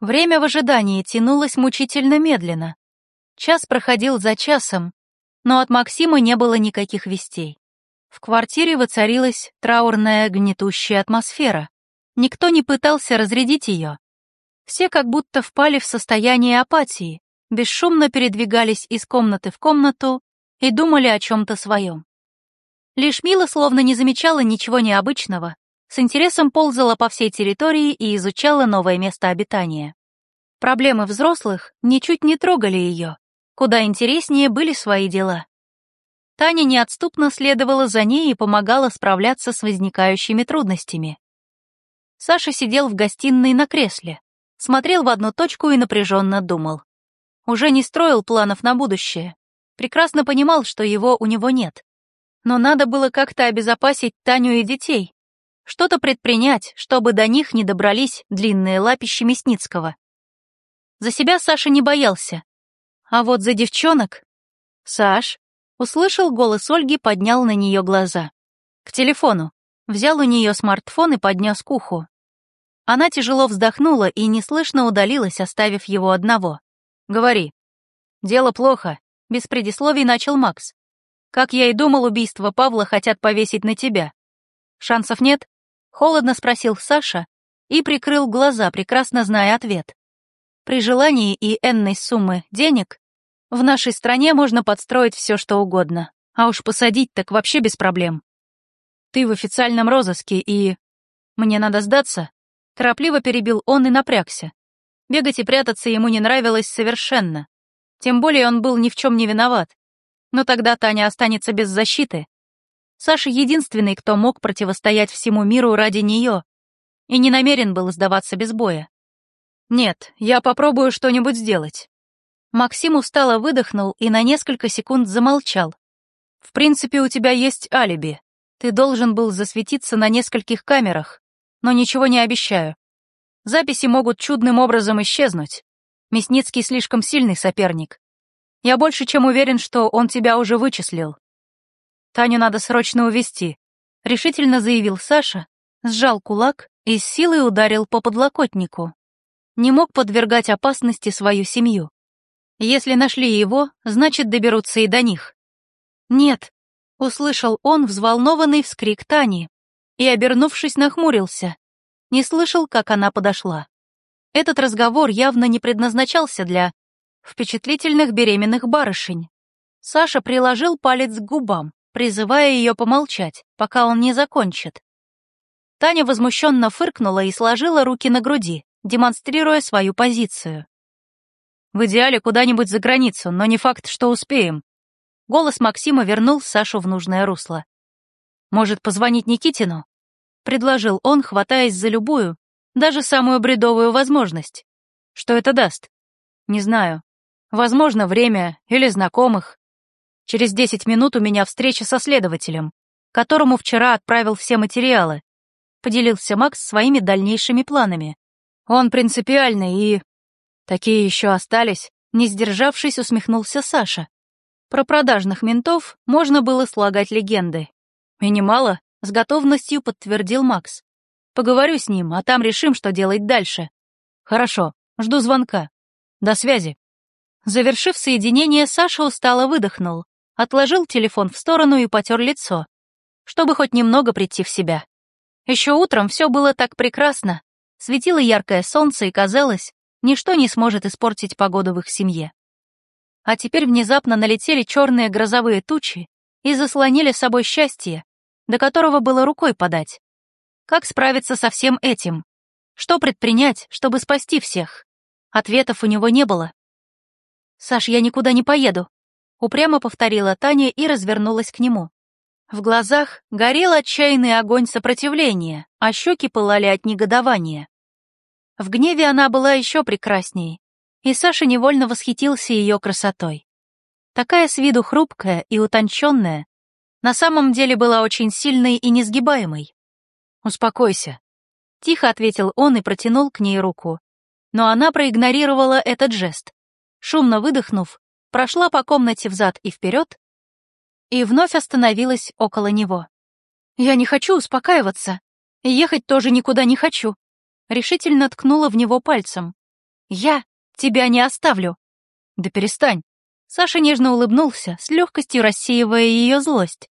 Время в ожидании тянулось мучительно медленно. Час проходил за часом, но от Максима не было никаких вестей. В квартире воцарилась траурная гнетущая атмосфера. Никто не пытался разрядить ее. Все как будто впали в состояние апатии, бесшумно передвигались из комнаты в комнату и думали о чем-то своем. Лишь Мила словно не замечала ничего необычного, с интересом ползала по всей территории и изучала новое место обитания. Проблемы взрослых ничуть не трогали ее, куда интереснее были свои дела. Таня неотступно следовала за ней и помогала справляться с возникающими трудностями. Саша сидел в гостиной на кресле, смотрел в одну точку и напряженно думал. Уже не строил планов на будущее, прекрасно понимал, что его у него нет. Но надо было как-то обезопасить Таню и детей, что-то предпринять, чтобы до них не добрались длинные лапищи Мясницкого. За себя Саша не боялся. А вот за девчонок... Саш, услышал голос Ольги, поднял на нее глаза. К телефону. Взял у нее смартфон и поднес к уху. Она тяжело вздохнула и неслышно удалилась, оставив его одного. «Говори». «Дело плохо», — без предисловий начал Макс. «Как я и думал, убийство Павла хотят повесить на тебя. Шансов нет?» — холодно спросил Саша и прикрыл глаза, прекрасно зная ответ. При желании и энной суммы денег в нашей стране можно подстроить все, что угодно, а уж посадить так вообще без проблем. Ты в официальном розыске и... Мне надо сдаться? Торопливо перебил он и напрягся. Бегать и прятаться ему не нравилось совершенно. Тем более он был ни в чем не виноват. Но тогда Таня останется без защиты. Саша единственный, кто мог противостоять всему миру ради нее, и не намерен был сдаваться без боя. «Нет, я попробую что-нибудь сделать». Максим устало выдохнул и на несколько секунд замолчал. «В принципе, у тебя есть алиби. Ты должен был засветиться на нескольких камерах, но ничего не обещаю. Записи могут чудным образом исчезнуть. Мясницкий слишком сильный соперник. Я больше чем уверен, что он тебя уже вычислил. Таню надо срочно увести, решительно заявил Саша, сжал кулак и с силой ударил по подлокотнику не мог подвергать опасности свою семью. Если нашли его, значит, доберутся и до них. «Нет», — услышал он взволнованный вскрик Тани и, обернувшись, нахмурился. Не слышал, как она подошла. Этот разговор явно не предназначался для впечатлительных беременных барышень. Саша приложил палец к губам, призывая ее помолчать, пока он не закончит. Таня возмущенно фыркнула и сложила руки на груди демонстрируя свою позицию. В идеале куда-нибудь за границу, но не факт, что успеем. Голос Максима вернул Сашу в нужное русло. «Может, позвонить Никитину?» — предложил он, хватаясь за любую, даже самую бредовую возможность. «Что это даст?» «Не знаю. Возможно, время или знакомых. Через десять минут у меня встреча со следователем, которому вчера отправил все материалы», — поделился Макс своими дальнейшими планами. Он принципиальный и... Такие еще остались, не сдержавшись, усмехнулся Саша. Про продажных ментов можно было слагать легенды. И немало, с готовностью подтвердил Макс. Поговорю с ним, а там решим, что делать дальше. Хорошо, жду звонка. До связи. Завершив соединение, Саша устало выдохнул, отложил телефон в сторону и потер лицо, чтобы хоть немного прийти в себя. Еще утром все было так прекрасно, Светило яркое солнце, и казалось, ничто не сможет испортить погоду в их семье. А теперь внезапно налетели черные грозовые тучи и заслонили собой счастье, до которого было рукой подать. Как справиться со всем этим? Что предпринять, чтобы спасти всех? Ответов у него не было. «Саш, я никуда не поеду», — упрямо повторила Таня и развернулась к нему. В глазах горел отчаянный огонь сопротивления, а щеки пылали от негодования. В гневе она была еще прекраснее, и Саша невольно восхитился ее красотой. Такая с виду хрупкая и утонченная, на самом деле была очень сильной и несгибаемой. «Успокойся», — тихо ответил он и протянул к ней руку. Но она проигнорировала этот жест. Шумно выдохнув, прошла по комнате взад и вперед, и вновь остановилась около него. «Я не хочу успокаиваться. ехать тоже никуда не хочу», решительно ткнула в него пальцем. Я тебя не оставлю. Да перестань. Саша нежно улыбнулся, с легкостью рассеивая ее злость.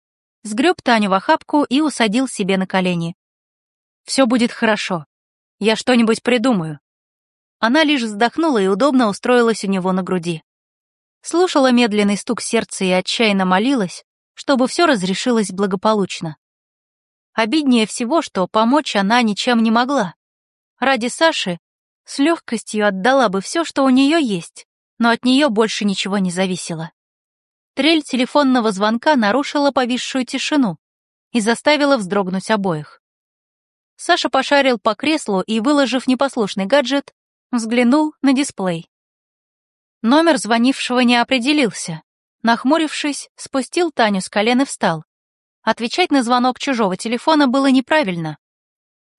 Сгреб Таню в охапку и усадил себе на колени. «Все будет хорошо. Я что-нибудь придумаю». Она лишь вздохнула и удобно устроилась у него на груди. Слушала медленный стук сердца и отчаянно молилась, чтобы все разрешилось благополучно. Обиднее всего, что помочь она ничем не могла. Ради Саши с легкостью отдала бы все, что у нее есть, но от нее больше ничего не зависело. Трель телефонного звонка нарушила повисшую тишину и заставила вздрогнуть обоих. Саша пошарил по креслу и, выложив непослушный гаджет, взглянул на дисплей. Номер звонившего не определился. Нахмурившись, спустил Таню с колен и встал. Отвечать на звонок чужого телефона было неправильно.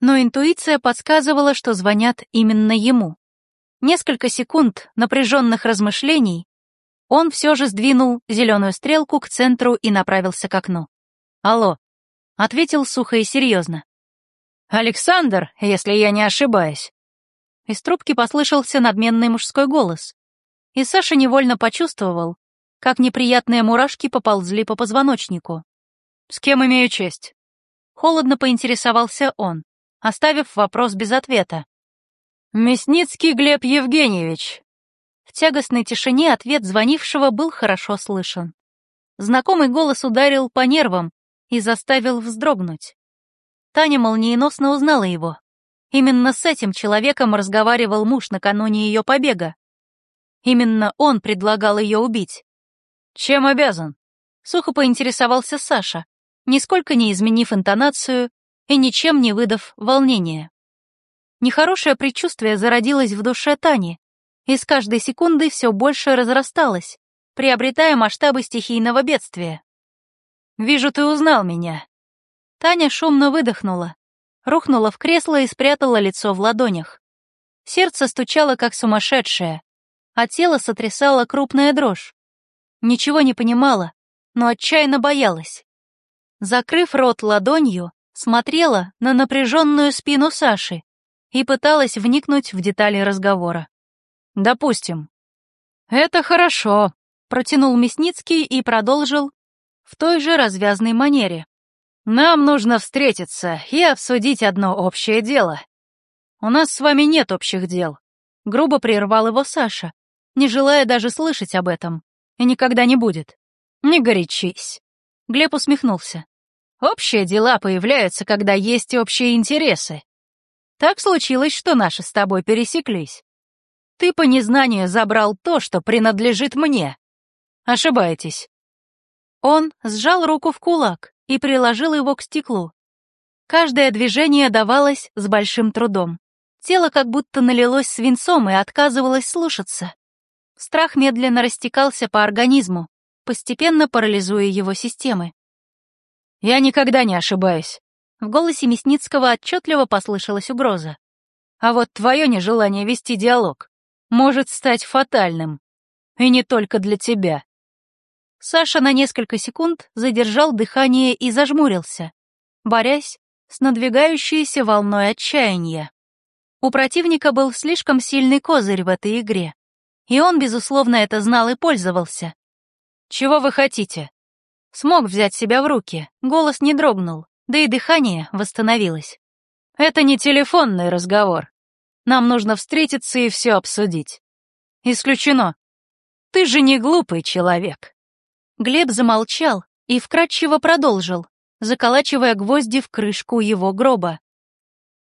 Но интуиция подсказывала, что звонят именно ему. Несколько секунд напряженных размышлений, он все же сдвинул зеленую стрелку к центру и направился к окну. «Алло», — ответил сухо и серьезно. «Александр, если я не ошибаюсь». Из трубки послышался надменный мужской голос, и Саша невольно почувствовал, как неприятные мурашки поползли по позвоночнику. «С кем имею честь?» Холодно поинтересовался он, оставив вопрос без ответа. «Мясницкий Глеб Евгеньевич». В тягостной тишине ответ звонившего был хорошо слышен. Знакомый голос ударил по нервам и заставил вздрогнуть. Таня молниеносно узнала его. Именно с этим человеком разговаривал муж накануне ее побега. Именно он предлагал ее убить. «Чем обязан?» — сухо поинтересовался Саша, нисколько не изменив интонацию и ничем не выдав волнения. Нехорошее предчувствие зародилось в душе Тани, и с каждой секундой все больше разрасталось, приобретая масштабы стихийного бедствия. «Вижу, ты узнал меня». Таня шумно выдохнула, рухнула в кресло и спрятала лицо в ладонях. Сердце стучало, как сумасшедшее, а тело сотрясало крупная дрожь. Ничего не понимала, но отчаянно боялась. Закрыв рот ладонью, смотрела на напряженную спину Саши и пыталась вникнуть в детали разговора. «Допустим». «Это хорошо», — протянул Мясницкий и продолжил в той же развязной манере. «Нам нужно встретиться и обсудить одно общее дело. У нас с вами нет общих дел», — грубо прервал его Саша, не желая даже слышать об этом. И никогда не будет. Не горячись. Глеб усмехнулся. Общие дела появляются, когда есть общие интересы. Так случилось, что наши с тобой пересеклись. Ты по незнанию забрал то, что принадлежит мне. Ошибаетесь. Он сжал руку в кулак и приложил его к стеклу. Каждое движение давалось с большим трудом. Тело как будто налилось свинцом и отказывалось слушаться. Страх медленно растекался по организму, постепенно парализуя его системы. «Я никогда не ошибаюсь». В голосе Мясницкого отчетливо послышалась угроза. «А вот твое нежелание вести диалог может стать фатальным. И не только для тебя». Саша на несколько секунд задержал дыхание и зажмурился, борясь с надвигающейся волной отчаяния. У противника был слишком сильный козырь в этой игре. И он, безусловно, это знал и пользовался. «Чего вы хотите?» Смог взять себя в руки, голос не дрогнул, да и дыхание восстановилось. «Это не телефонный разговор. Нам нужно встретиться и все обсудить». «Исключено. Ты же не глупый человек». Глеб замолчал и вкратчиво продолжил, заколачивая гвозди в крышку его гроба.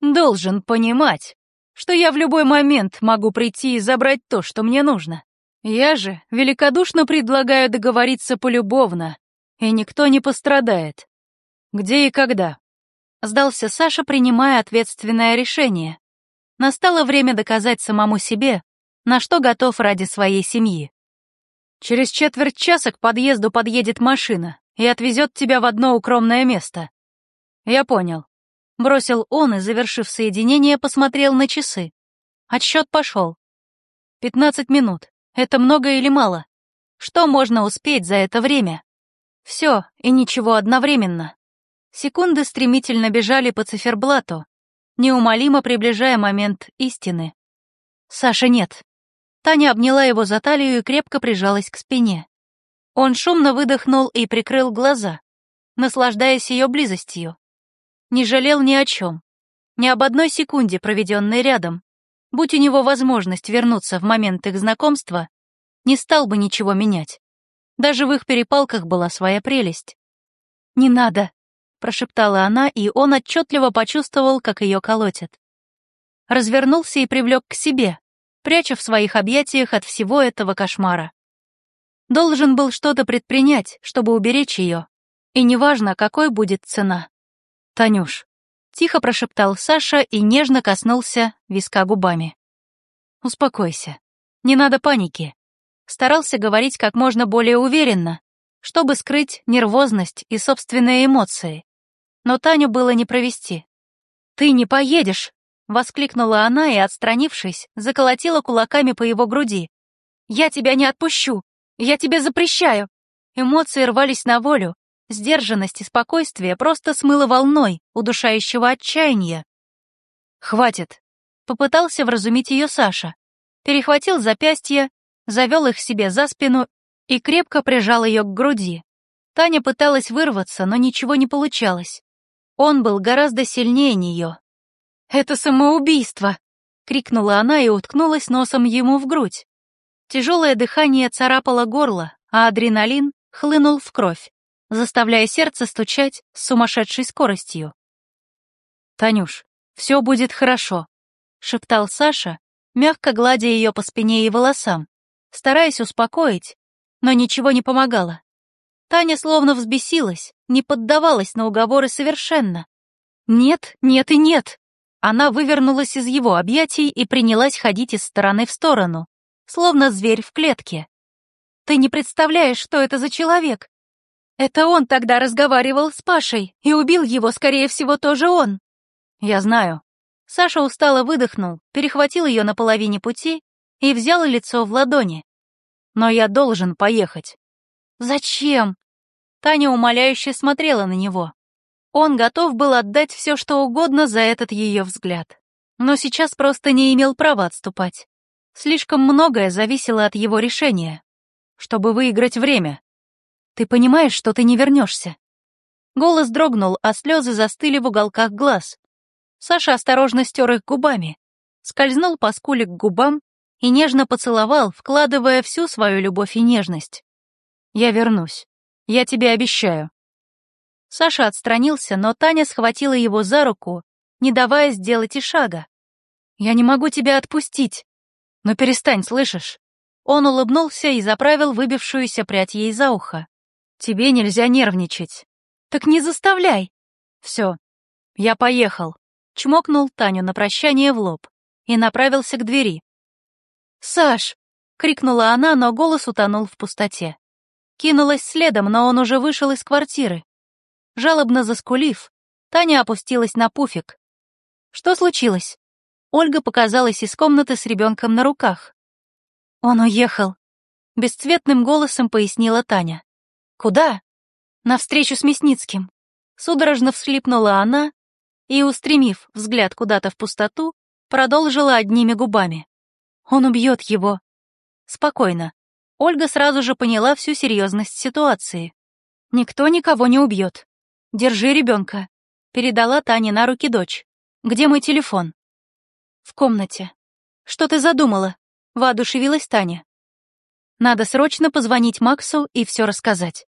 «Должен понимать, что я в любой момент могу прийти и забрать то, что мне нужно. Я же великодушно предлагаю договориться полюбовно, и никто не пострадает. Где и когда? Сдался Саша, принимая ответственное решение. Настало время доказать самому себе, на что готов ради своей семьи. Через четверть часа к подъезду подъедет машина и отвезет тебя в одно укромное место. Я понял. Бросил он и, завершив соединение, посмотрел на часы. Отсчет пошел. Пятнадцать минут. Это много или мало? Что можно успеть за это время? Все и ничего одновременно. Секунды стремительно бежали по циферблату, неумолимо приближая момент истины. Саша, нет. Таня обняла его за талию и крепко прижалась к спине. Он шумно выдохнул и прикрыл глаза, наслаждаясь ее близостью. Не жалел ни о чем, ни об одной секунде, проведенной рядом. Будь у него возможность вернуться в момент их знакомства, не стал бы ничего менять. Даже в их перепалках была своя прелесть. «Не надо», — прошептала она, и он отчетливо почувствовал, как ее колотит. Развернулся и привлек к себе, пряча в своих объятиях от всего этого кошмара. Должен был что-то предпринять, чтобы уберечь ее, и неважно, какой будет цена. «Танюш», — тихо прошептал Саша и нежно коснулся виска губами. «Успокойся, не надо паники», старался говорить как можно более уверенно, чтобы скрыть нервозность и собственные эмоции. Но Таню было не провести. «Ты не поедешь!» — воскликнула она и, отстранившись, заколотила кулаками по его груди. «Я тебя не отпущу! Я тебе запрещаю!» Эмоции рвались на волю, сдержанность и спокойствие просто смыло волной удушающего отчаяния. «Хватит!» — попытался вразумить ее Саша. Перехватил запястье завел их себе за спину и крепко прижал ее к груди. Таня пыталась вырваться, но ничего не получалось. Он был гораздо сильнее нее. «Это самоубийство!» — крикнула она и уткнулась носом ему в грудь. Тяжелое дыхание царапало горло, а адреналин хлынул в кровь, заставляя сердце стучать с сумасшедшей скоростью. «Танюш, все будет хорошо», — шептал Саша, мягко гладя ее по спине и волосам стараясь успокоить, но ничего не помогало. Таня словно взбесилась, не поддавалась на уговоры совершенно. Нет, нет и нет. Она вывернулась из его объятий и принялась ходить из стороны в сторону, словно зверь в клетке. Ты не представляешь, что это за человек. Это он тогда разговаривал с Пашей, и убил его, скорее всего, тоже он. Я знаю. Саша устало выдохнул, перехватил ее на половине пути и взял лицо в ладони. «Но я должен поехать». «Зачем?» Таня умоляюще смотрела на него. Он готов был отдать все, что угодно за этот ее взгляд. Но сейчас просто не имел права отступать. Слишком многое зависело от его решения. Чтобы выиграть время. Ты понимаешь, что ты не вернешься? Голос дрогнул, а слезы застыли в уголках глаз. Саша осторожно стер их губами, скользнул по скуле к губам и нежно поцеловал, вкладывая всю свою любовь и нежность. «Я вернусь. Я тебе обещаю». Саша отстранился, но Таня схватила его за руку, не давая сделать и шага. «Я не могу тебя отпустить. Но перестань, слышишь?» Он улыбнулся и заправил выбившуюся прядь ей за ухо. «Тебе нельзя нервничать». «Так не заставляй!» «Все, я поехал», — чмокнул Таню на прощание в лоб и направился к двери. «Саш!» — крикнула она, но голос утонул в пустоте. Кинулась следом, но он уже вышел из квартиры. Жалобно заскулив, Таня опустилась на пуфик. «Что случилось?» Ольга показалась из комнаты с ребенком на руках. «Он уехал», — бесцветным голосом пояснила Таня. «Куда?» «На встречу с Мясницким». Судорожно всхлипнула она и, устремив взгляд куда-то в пустоту, продолжила одними губами. Он убьет его. Спокойно. Ольга сразу же поняла всю серьезность ситуации. Никто никого не убьет. Держи ребенка. Передала Тане на руки дочь. Где мой телефон? В комнате. Что ты задумала? Воодушевилась Таня. Надо срочно позвонить Максу и все рассказать.